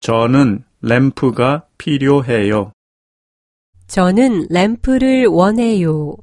저는 램프가 필요해요. 저는 램프를 원해요.